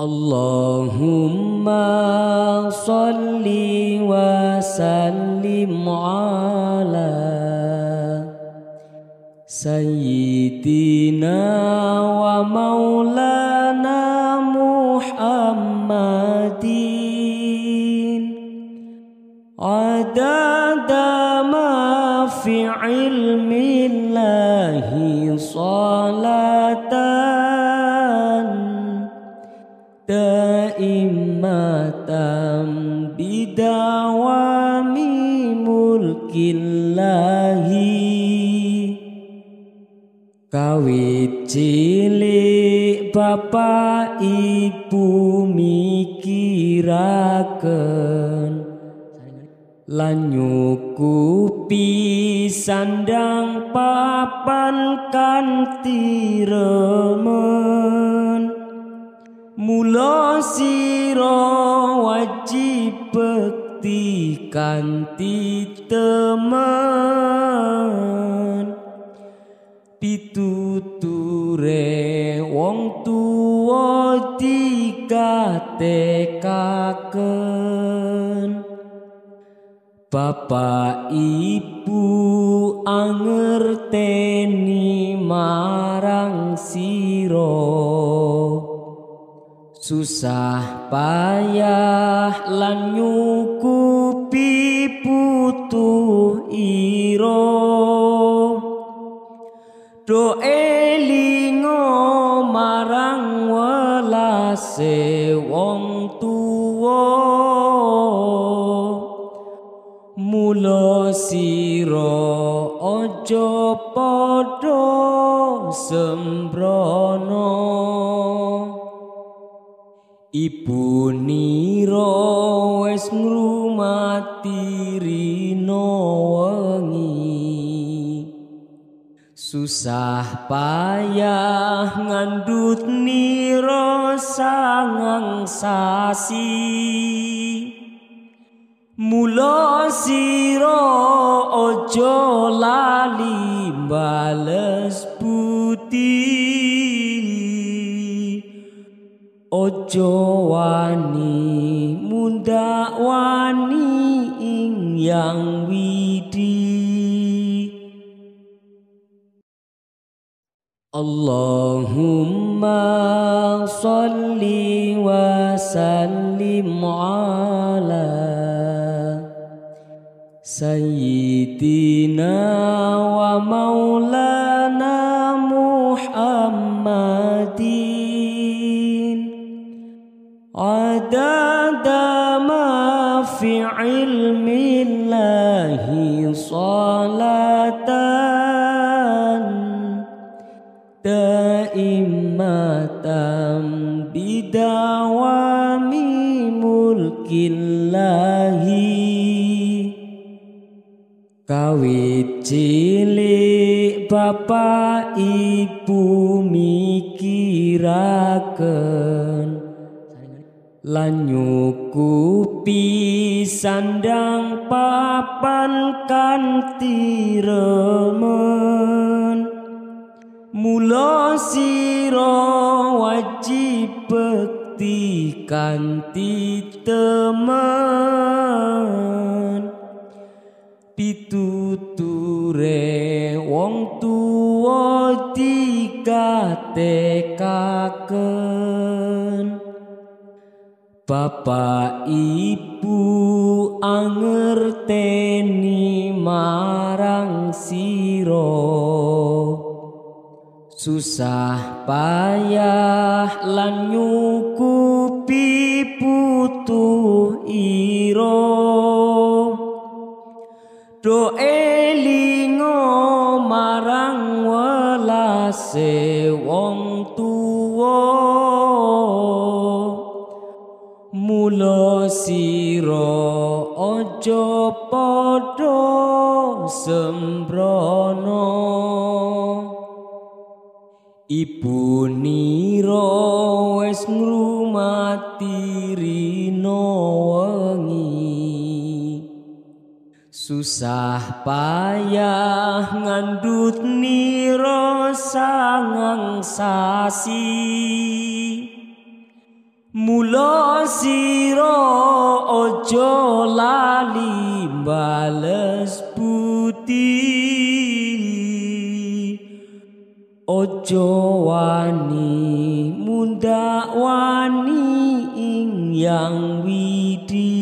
اللهم صل وسلم على سيدنا ومولانا محمد. عدد ما في علم الله صلاة daimatan bidawami mulkillahi. Kawit cilik bapak ibu mikiraken lan nyukupi sandang papan kanthi remen Mula sira wajib bekti kanthi temen pituture wong tuwa dikatekaken Bapak Ibu angerteni marang sira susah payah lan nyukupi putu iro do elingo marang welase wong tuwa. Mula sira aja padha sembrono Ibu nira wis ngrumati rino wengi. Susah payah ngandut nira sangang sasi. Mula sira aja lali bales Ojo wani munda wani ing yang widi. Allahumma salli wa sallim ala Sayyidina wa maulana عدد ما في علم الله صلاة دائمة بدوام ملك الله. Kawit cilik bapak ibu mikiraken lan nyukupi sandang papan kanthi remen. Mula sira wajib bekti kanthi temen. Pituture wong tuwa dikatekaken Bapak Ibu angerteni marang siro Susah payah lan nyukupi putu iro Do elingo marang welase wong Mula sira aja padha sembrono. Ibu nira wis ngrumati rino wengi. Susah payah ngandut nira sangang sasi Mula sira aja lali bales putih Ojo wani munda wani ing yang widi